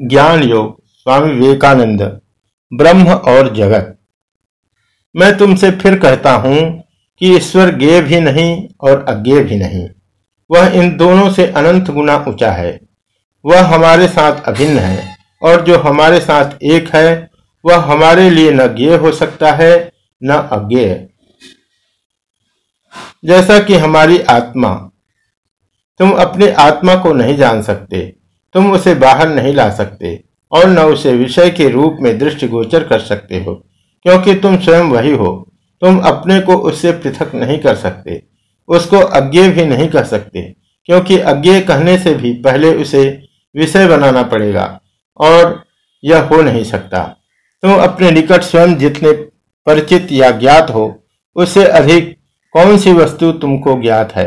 ज्ञान योग स्वामी विवेकानंद, ब्रह्म और जगत। मैं तुमसे फिर कहता हूँ कि ईश्वर ज्ञ भी नहीं और अज्ञे भी नहीं। वह इन दोनों से अनंत गुना ऊँचा है। वह हमारे साथ अभिन्न है और जो हमारे साथ एक है, वह हमारे लिए न ज्ञ हो सकता है, न अज्ञे जैसा कि हमारी आत्मा, तुम अपने आत्मा को नहीं जान सकते। तुम उसे बाहर नहीं ला सकते और न उसे विषय के रूप में दृष्टिगोचर कर सकते हो, क्योंकि तुम स्वयं वही हो। तुम अपने को उससे पृथक नहीं कर सकते, उसको अज्ञे भी नहीं कह सकते, क्योंकि अज्ञे कहने से भी पहले उसे विषय बनाना पड़ेगा और यह हो नहीं सकता। तुम अपने निकट स्वयं जितने परिचित या ज्ञात हो, उससे अधिक कौन सी वस्तु तुमको ज्ञात है?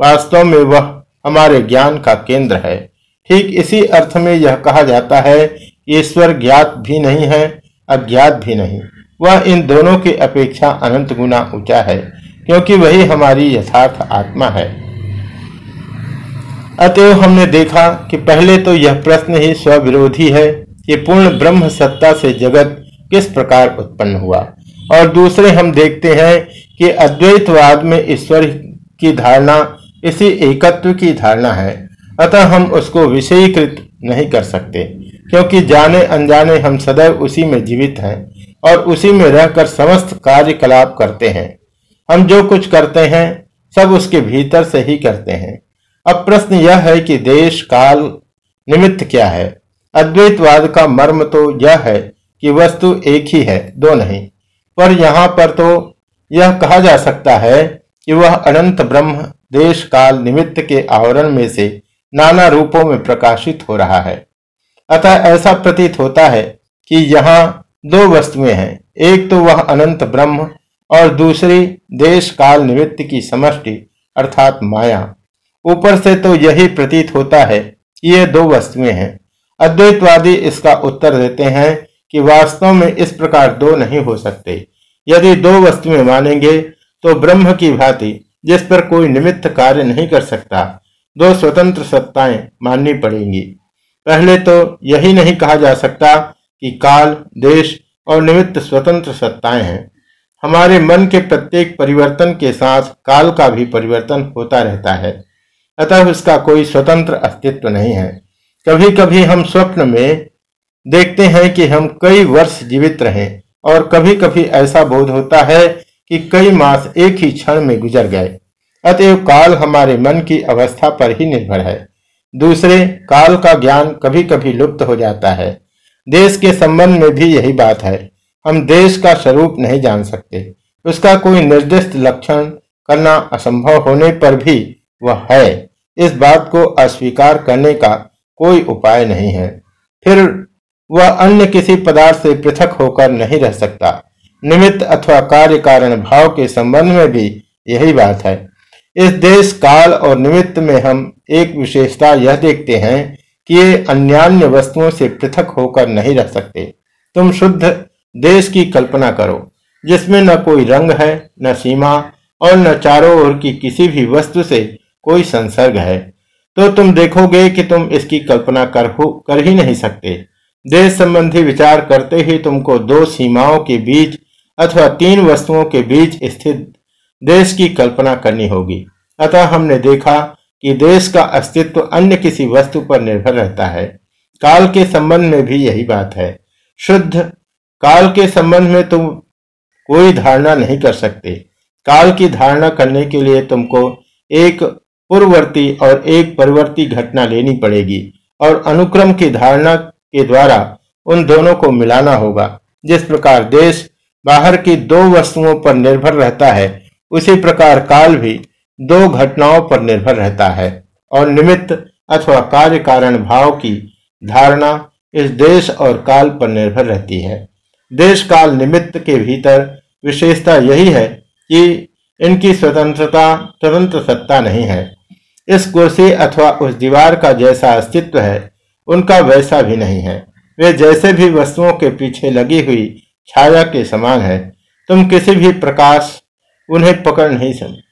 वास्तव में वह हमारे ज्ञान का केंद्र है। ठीक इसी अर्थ में यह कहा जाता है ईश्वर ज्ञात भी नहीं है, अज्ञात भी नहीं। वह इन दोनों की अपेक्षा अनंत गुना ऊँचा है, क्योंकि वही हमारी यथार्थ आत्मा है। अतएव हमने देखा कि पहले तो यह प्रश्न ही स्वविरोधी है कि पूर्ण ब्रह्म सत्ता से जगत किस प्रकार उत्पन्न हुआ। और दूसरे हम देखते हैं कि अद्वैतवाद में ईश्वर की धारणा, इसी एकत्व की धारणा है। अतः हम उसको विषयीकृत नहीं कर सकते, क्योंकि जाने अनजाने हम सदैव उसी में जीवित हैं और उसी में रहकर समस्त कार्यकलाप करते हैं। हम जो कुछ करते हैं, सब उसके भीतर से ही करते हैं। अब प्रश्न यह है कि देश काल निमित्त क्या है? अद्वैतवाद का मर्म तो यह है कि वस्तु एक ही है, दो नहीं। पर यहाँ पर तो यह कहा जा सकता है कि वह अनंत ब्रह्म देश काल निमित्त के आवरण में से नाना रूपों में प्रकाशित हो रहा है। अतः ऐसा प्रतीत होता है कि यहाँ दो वस्तुएँ हैं। एक तो वह अनंत ब्रह्म और दूसरी देश काल निमित्त की समष्टि, अर्थात माया। ऊपर से तो यही प्रतीत होता है कि ये दो वस्तुएँ हैं। अद्वैतवादी इसका उत्तर देते हैं कि वास्तव में इस प्रकार दो नहीं हो सकते। यदि दो वस्तुएँ मानेंगे तो ब्रह्म की भांति जिस पर कोई निमित्त कार्य नहीं कर सकता दो स्वतंत्र सत्ताएँ माननी पड़ेंगी। पहले तो यही नहीं कहा जा सकता कि काल, देश और निमित्त स्वतंत्र सत्ताएँ हैं। हमारे मन के प्रत्येक परिवर्तन के साथ काल का भी परिवर्तन होता रहता है। अतः उसका कोई स्वतंत्र अस्तित्व नहीं है। कभी कभी हम स्वप्न में देखते हैं कि हम कई वर्ष जीवित रहे और कभी कभी ऐसा बोध होता है कि कई मास एक ही क्षण में गुजर गए। अतएव काल हमारे मन की अवस्था पर ही निर्भर है। दूसरे, काल का ज्ञान कभी कभी लुप्त हो जाता है। देश के संबंध में भी यही बात है। हम देश का स्वरूप नहीं जान सकते। उसका कोई निर्दिष्ट लक्षण करना असंभव होने पर भी वह है। इस बात को अस्वीकार करने का कोई उपाय नहीं है। फिर वह अन्य किसी पदार्थ से पृथक होकर नहीं रह सकता। निमित्त अथवा कार्य कारण भाव के संबंध में भी यही बात है। इस देश, काल और निमित्त में हम एक विशेषता यह देखते हैं कि ये अन्यान्य वस्तुओं से पृथक होकर नहीं रह सकते। तुम शुद्ध देश की कल्पना करो, जिसमें न कोई रंग है, न सीमा और न चारों ओर की किसी भी वस्तु से कोई संसर्ग है। तो तुम देखोगे कि तुम इसकी कल्पना कर हो, कर ही नहीं सकते। देश संबंधी विचार करते ही तुमको दो सीमाओं के बीच अथवा तीन वस्तुओं के बीच स्थित देश की कल्पना करनी होगी। अतः हमने देखा कि देश का अस्तित्व अन्य किसी वस्तु पर निर्भर रहता है। काल के संबंध में भी यही बात है। शुद्ध काल के संबंध में तुम कोई धारणा नहीं कर सकते। काल की धारणा करने के लिए तुमको एक पूर्ववर्ती और एक परिवर्ती घटना लेनी पड़ेगी और अनुक्रम की धारणा के द्वारा उन दोनों को मिलाना होगा। जिस प्रकार देश बाहर की दो वस्तुओं पर निर्भर रहता है उसी प्रकार काल भी दो घटनाओं पर निर्भर रहता है और निमित्त अथवा कार्य कारण भाव की धारणा इस देश और काल पर निर्भर रहती है। देश काल निमित्त के भीतर विशेषता यही है कि इनकी स्वतंत्रता स्वतंत्र सत्ता नहीं है। इस कुर्सी अथवा उस दीवार का जैसा अस्तित्व है, उनका वैसा भी नहीं है। वे जैसे भी वस्तुओं के पीछे लगी हुई छाया के समान है। तुम किसी भी प्रकाश उन्हें पकड़ नहीं सकते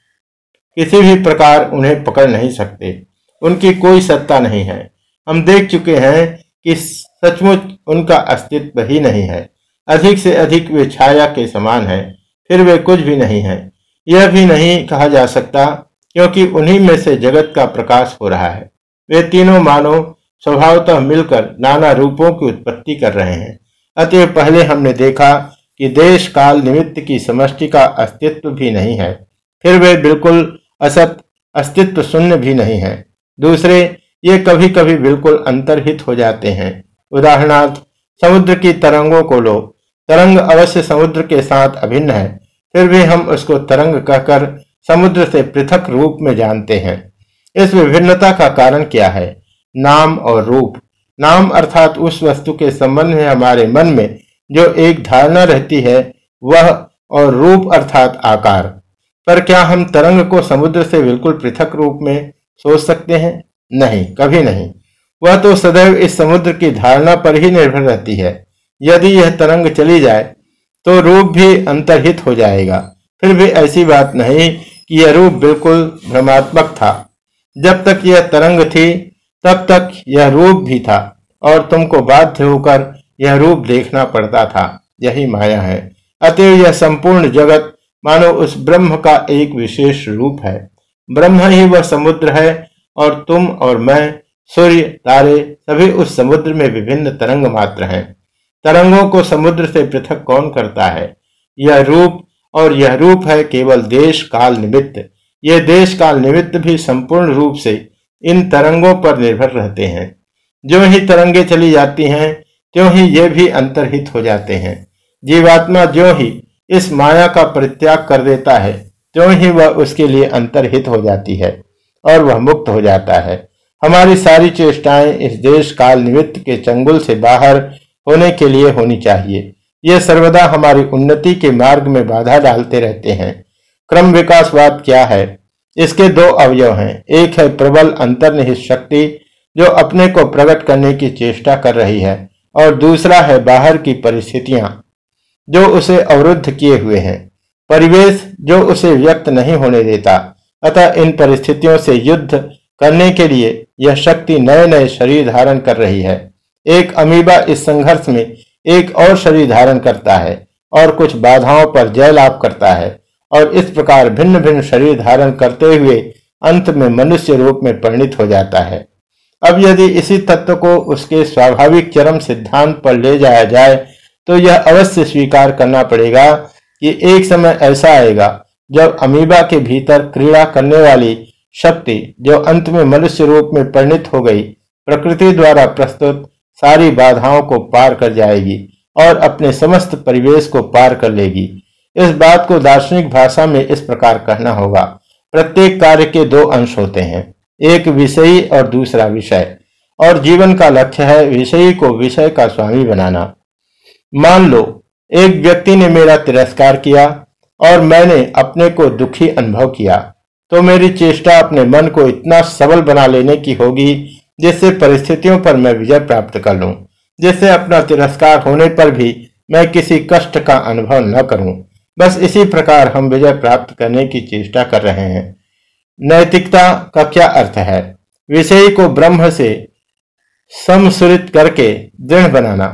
किसी भी प्रकार उन्हें पकड़ नहीं सकते। उनकी कोई सत्ता नहीं है। हम देख चुके हैं कि सचमुच उनका अस्तित्व ही नहीं है। अधिक से अधिक वे छाया के समान है, फिर वे कुछ भी नहीं है। यह भी नहीं कहा जा सकता, क्योंकि उन्हीं में से जगत का प्रकाश हो रहा है। वे तीनों मानव स्वभावतः मिलकर नाना रूपों की उत्पत्ति कर रहे हैं। अतः पहले हमने देखा कि देश काल निमित्त की समष्टि का अस्तित्व भी नहीं है। फिर वे बिल्कुल असत, अस्तित्व शून्य भी नहीं है। दूसरे, ये कभी कभी बिल्कुल अंतर्हित हो जाते हैं। उदाहरणार्थ, समुद्र की तरंगों को लो। तरंग अवश्य समुद्र के साथ अभिन्न है। फिर भी हम उसको तरंग कहकर समुद्र से पृथक रूप में जानते हैं। इस विभिन्नता का कारण क्या है? नाम और रूप। नाम अर्थात उस वस्तु के संबंध में हमारे मन में जो एक धारणा रहती है, वह और रूप अर्थात आकार। पर क्या हम तरंग को समुद्र से बिल्कुल पृथक रूप में सोच सकते हैं? नहीं, कभी नहीं। वह तो सदैव इस समुद्र की धारणा पर ही निर्भर रहती है। यदि यह तरंग चली जाए तो रूप भी अंतर्हित हो जाएगा। फिर भी ऐसी बात नहीं कि यह रूप बिल्कुल भ्रमात्मक था। जब तक यह तरंग थी, तब तक यह रूप भी था और तुमको बाध्य होकर यह रूप देखना पड़ता था। यही माया है। अतएव यह संपूर्ण जगत, मानो उस ब्रह्म का एक विशेष रूप है। ब्रह्म ही वह समुद्र है, और तुम और मैं, सूर्य, तारे, सभी उस समुद्र में विभिन्न तरंग मात्र हैं। तरंगों को समुद्र से पृथक कौन करता है? यह रूप, और यह रूप है केवल देश काल निमित्त। ये देश काल निमित्त भी संपूर्ण रूप से इन तरंगों पर निर्भर रहते हैं। जो ही तरंगे चली जाती हैं त्यों ही ये भी अंतर्हित हो जाते हैं। जीवात्मा जो ही इस माया का परित्याग कर देता है त्यों ही वह उसके लिए अंतर्हित हो जाती है और वह मुक्त हो जाता है। हमारी सारी चेष्टाएँ इस देश काल निमित्त के चंगुल से बाहर होने के लिए होनी चाहिए। ये सर्वदा हमारी उन्नति के मार्ग में बाधा डालते रहते हैं। क्रम विकासवाद क्या है? इसके दो अवयव हैं। एक है प्रबल अंतर्निहित शक्ति, जो अपने को प्रकट करने की चेष्टा कर रही है। और दूसरा है बाहर की परिस्थितियाँ, जो उसे अवरुद्ध किए हुए हैं। परिवेश जो उसे व्यक्त नहीं होने देता, अतः इन परिस्थितियों से युद्ध करने के लिए यह शक्ति नए नए शरीर धारण कर रही है। एक अमीबा इस संघर्ष में एक और शरीर धारण करता है और कुछ बाधाओं पर जयलाभ करता है और इस प्रकार भिन्न भिन्न शरीर धारण करते हुए अंत में मनुष्य रूप में परिणित हो जाता है। अब यदि इसी तत्व को उसके स्वाभाविक चरम सिद्धांत पर ले जाया जाए तो यह अवश्य स्वीकार करना पड़ेगा कि एक समय ऐसा आएगा, जब अमीबा के भीतर क्रीड़ा करने वाली शक्ति, जो अंत में मनुष्य रूप में परिणित हो गई, प्रकृति द्वारा प्रस्तुत सारी बाधाओं को पार कर जाएगी और अपने समस्त परिवेश को पार कर लेगी। इस बात को दार्शनिक भाषा में इस प्रकार कहना होगा, प्रत्येक कार्य के दो अंश होते हैं। एक विषयी और दूसरा विषय। और जीवन का लक्ष्य है विषयी को विषय का स्वामी बनाना। मान लो, एक व्यक्ति ने मेरा तिरस्कार किया और मैंने अपने को दुखी अनुभव किया तो मेरी चेष्टा अपने मन को इतना सबल बना लेने की होगी जिससे परिस्थितियों पर मैं विजय प्राप्त कर लूँ, जिससे अपना तिरस्कार होने पर भी मैं किसी कष्ट का अनुभव न करूँ। बस इसी प्रकार हम विजय प्राप्त करने की चेष्टा कर रहे हैं। नैतिकता का क्या अर्थ है? विषय को ब्रह्म से समसुरित करके दृढ़ बनाना,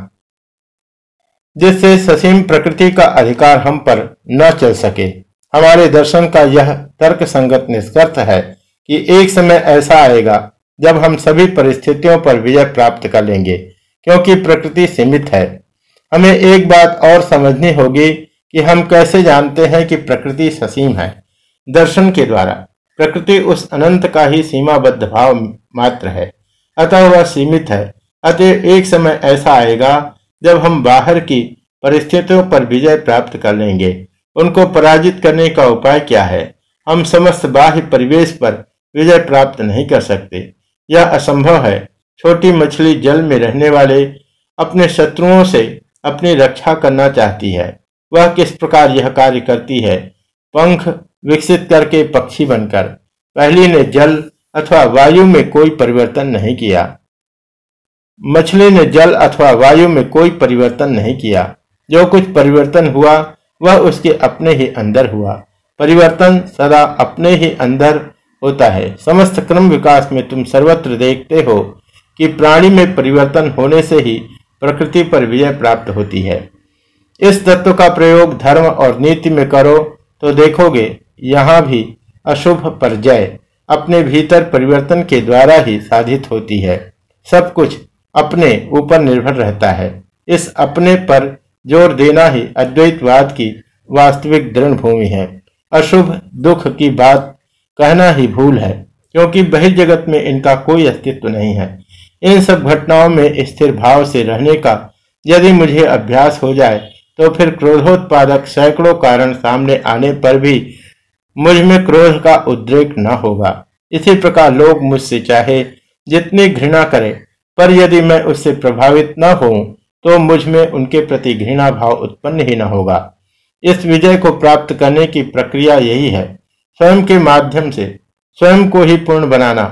जिससे ससीम प्रकृति का अधिकार हम पर न चल सके। हमारे दर्शन का यह तर्क संगत निष्कर्ष है कि एक समय ऐसा आएगा जब हम सभी परिस्थितियों पर विजय प्राप्त कर लेंगे, क्योंकि प्रकृति सीमित है। हमें एक बात और समझनी होगी कि हम कैसे जानते हैं कि प्रकृति ससीम है? दर्शन के द्वारा। प्रकृति उस अनंत का ही सीमाबद्ध भाव मात्र है। अतः वह सीमित है। अतः एक समय ऐसा आएगा जब हम बाहर की परिस्थितियों पर विजय प्राप्त कर लेंगे। उनको पराजित करने का उपाय क्या है? हम समस्त बाह्य परिवेश पर विजय प्राप्त नहीं कर सकते। यह असंभव है। छोटी मछली जल में रहने वाले अपने शत्रुओं से अपनी रक्षा करना चाहती है। वह किस प्रकार यह कार्य करती है? पंख विकसित करके पक्षी बनकर, पहली ने जल अथवा वायु में कोई परिवर्तन नहीं किया। मछली ने जल अथवा वायु में कोई परिवर्तन नहीं किया। जो कुछ परिवर्तन हुआ, वह उसके अपने ही अंदर हुआ। परिवर्तन सदा अपने ही अंदर होता है। समस्त क्रम विकास में तुम सर्वत्र देखते हो कि प्राणी में परिवर्तन होने से ही प्रकृति पर विजय प्राप्त होती है। इस तत्व का प्रयोग धर्म और नीति में करो तो देखोगे यहाँ भी अशुभ पर जय अपने भीतर परिवर्तन के द्वारा ही साधित होती है। सब कुछ अपने ऊपर निर्भर रहता है। इस अपने पर ज़ोर देना ही अद्वैतवाद की वास्तविक दृढ़ भूमि है। अशुभ दुख की बात कहना ही भूल है, क्योंकि बहिर्जगत में इनका कोई अस्तित्व नहीं है। इन सब घटनाओं में स्थिर भाव से रहने का यदि मुझे अभ्यास हो जाए तो फिर क्रोधोत्पादक सैकड़ों कारण सामने आने पर भी मुझमें क्रोध का उद्रेक न होगा। इसी प्रकार लोग मुझसे चाहे, जितनी घृणा करें, पर यदि मैं उससे प्रभावित न हो तो मुझमें उनके प्रति घृणा भाव उत्पन्न ही न होगा। इस विजय को प्राप्त करने की प्रक्रिया यही है। स्वयं के माध्यम से, स्वयं को ही पूर्ण बनाना।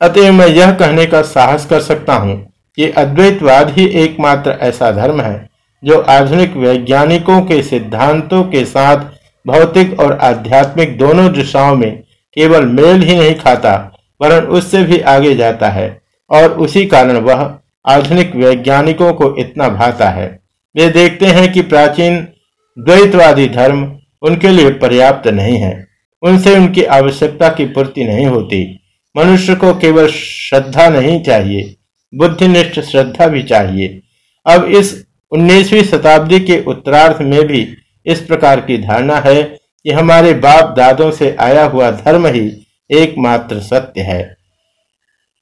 अतः मैं यह कहने का साहस कर सकता हूँ कि अद्वैतवाद ही एकमात्र ऐसा धर्म है, जो आधुनिक वैज्ञानिकों के सिद्धांतों के साथ भौतिक और आध्यात्मिक दोनों दिशाओं में केवल मेल ही नहीं खाता, वरन उससे भी आगे जाता है, और उसी कारण वह आधुनिक वैज्ञानिकों को इतना भाता है। वे देखते हैं कि प्राचीन द्वैतवादी धर्म उनके लिए पर्याप्त नहीं है। उनसे उनकी आवश्यकता की पूर्ति नहीं होती। मनुष्य को केवल श्रद्धा नहीं चाहिए, बुद्धिनिष्ठ श्रद्धा भी चाहिए। अब इस 19वीं शताब्दी के उत्तरार्थ में भी इस प्रकार की धारणा है कि हमारे बाप दादों से आया हुआ धर्म ही एकमात्र सत्य है।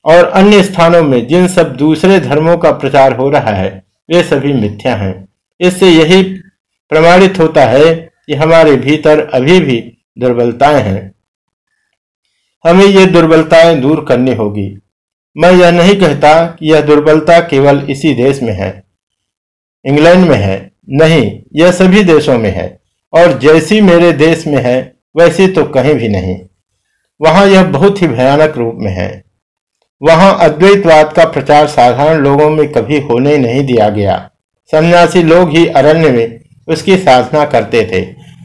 और अन्य स्थानों में जिन सब दूसरे धर्मों का प्रचार हो रहा है, वे सभी मिथ्या हैं। इससे यही प्रमाणित होता है कि हमारे भीतर अभी भी दुर्बलताएँ हैं। हमें ये दुर्बलताएँ दूर करनी होगी। मैं यह नहीं कहता कि यह दुर्बलता केवल इसी देश में है, इंग्लैंड में है। नहीं, यह सभी देशों में है, और जैसी मेरे देश में है, वैसी तो कहीं भी नहीं। वहाँ यह बहुत ही भयानक रूप में है। वहाँ अद्वैतवाद का प्रचार साधारण लोगों में कभी होने नहीं दिया गया। सन्यासी लोग ही अरण्य में उसकी साधना करते थे।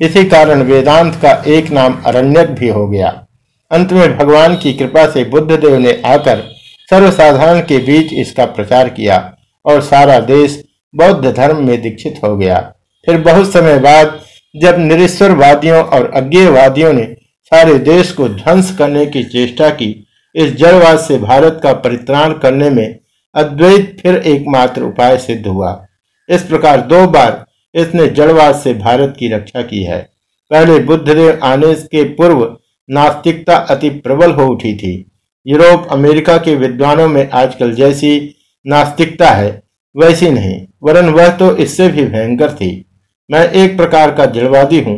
इसी कारण वेदांत का एक नाम अरण्यक भी हो गया। अंत में भगवान की कृपा से बुद्ध देव ने आकर सर्वसाधारण के बीच इसका प्रचार किया, और सारा देश बौद्ध धर्म में दीक्षित हो गया। फिर बहुत समय बाद जब निरीश्वरवादियों और अज्ञेयवादियों ने सारे देश को ध्वंस करने की चेष्टा की, इस जड़वाद से भारत का परित्राण करने में अद्वैत फिर एकमात्र उपाय सिद्ध हुआ। इस प्रकार दो बार इसने जड़वाद से भारत की रक्षा की है। पहले बुद्धदेव आने के पूर्व नास्तिकता अति प्रबल हो उठी थी। यूरोप, अमेरिका के विद्वानों में आजकल जैसी नास्तिकता है वैसी नहीं, वरन वह तो इससे भी भयंकर थी। मैं एक प्रकार का जड़वादी हूँ,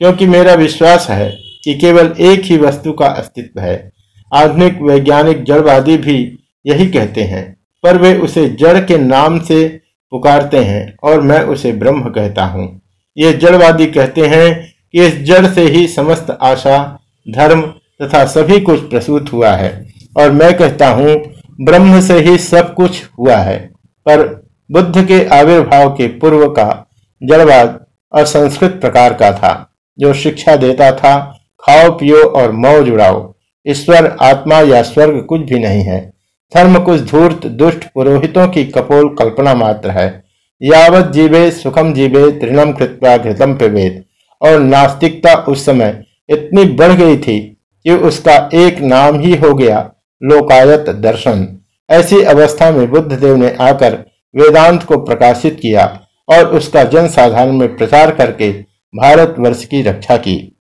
क्योंकि मेरा विश्वास है कि केवल एक ही वस्तु का अस्तित्व है। आधुनिक वैज्ञानिक जड़वादी भी यही कहते हैं, पर वे उसे जड़ के नाम से पुकारते हैं और मैं उसे ब्रह्म कहता हूँ। ये जड़वादी कहते हैं कि इस जड़ से ही समस्त आशा, धर्म तथा सभी कुछ प्रसूत हुआ है और मैं कहता हूँ, ब्रह्म से ही सब कुछ हुआ है। पर बुद्ध के आविर्भाव के पूर्व का जड़वाद असंस्कृत प्रकार का था, जो शिक्षा देता था, खाओ, पियो और मौज उड़ाओ ईश्वर, आत्मा या स्वर्ग कुछ भी नहीं है। धर्म कुछ धूर्त, दुष्ट पुरोहितों की कपोल कल्पना मात्र है। यावत जीवे, सुखम जीवे, तृणम कृत्वा घृतम पिवेद और नास्तिकता उस समय इतनी बढ़ गई थी कि उसका एक नाम ही हो गया, लोकायत दर्शन। ऐसी अवस्था में बुद्ध देव ने आकर वेदांत को प्रकाशित किया और उसका जनसाधारण में प्रचार करके भारतवर्ष की रक्षा की।